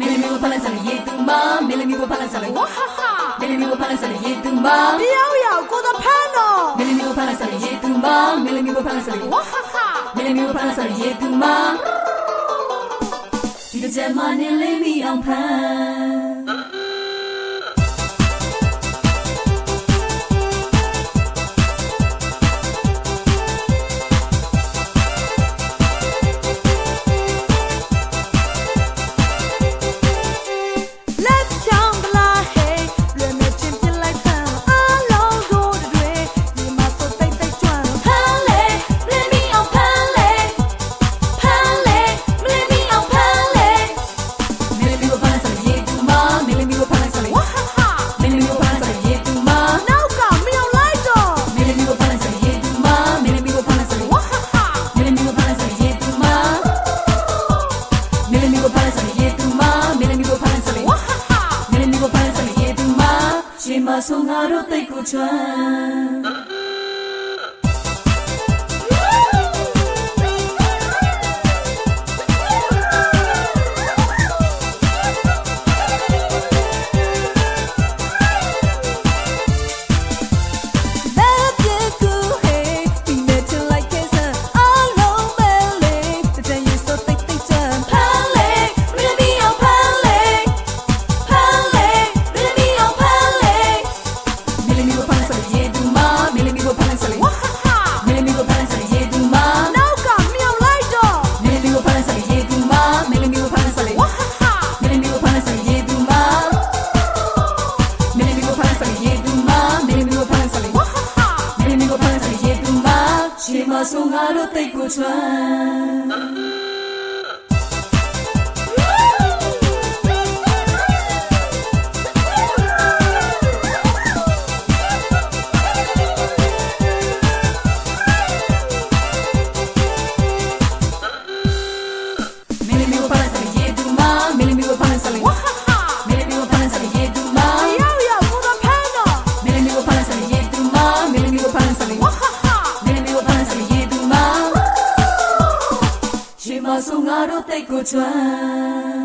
လမီကိုဖလန်ဆန်ရေတူမမလမီကိုဖလန်ဆန်ဝါဟာဟာမလမီကိုဖလန်ဆန်ရေတူမတယောက်ယောက်ကိုသဖန်းတော့မလမီကိုဖလန်ဆန်ရေတူမမလမီကိုဖလန်ဆန်ဝါဟာဟာမလမီကိုဖလန်ဆန်ရေတူမဒီကြမ်းမနေလိမ့်မီအောင်ဖန် မဆုံးငါတို့တိတ်ကိုချွမ်းဆုံးငါတို့တိတ်ကိုချွမ်း ma sung halo te ko chuan ဆုံးငါတို့တိတ်ကိုကျွမ်း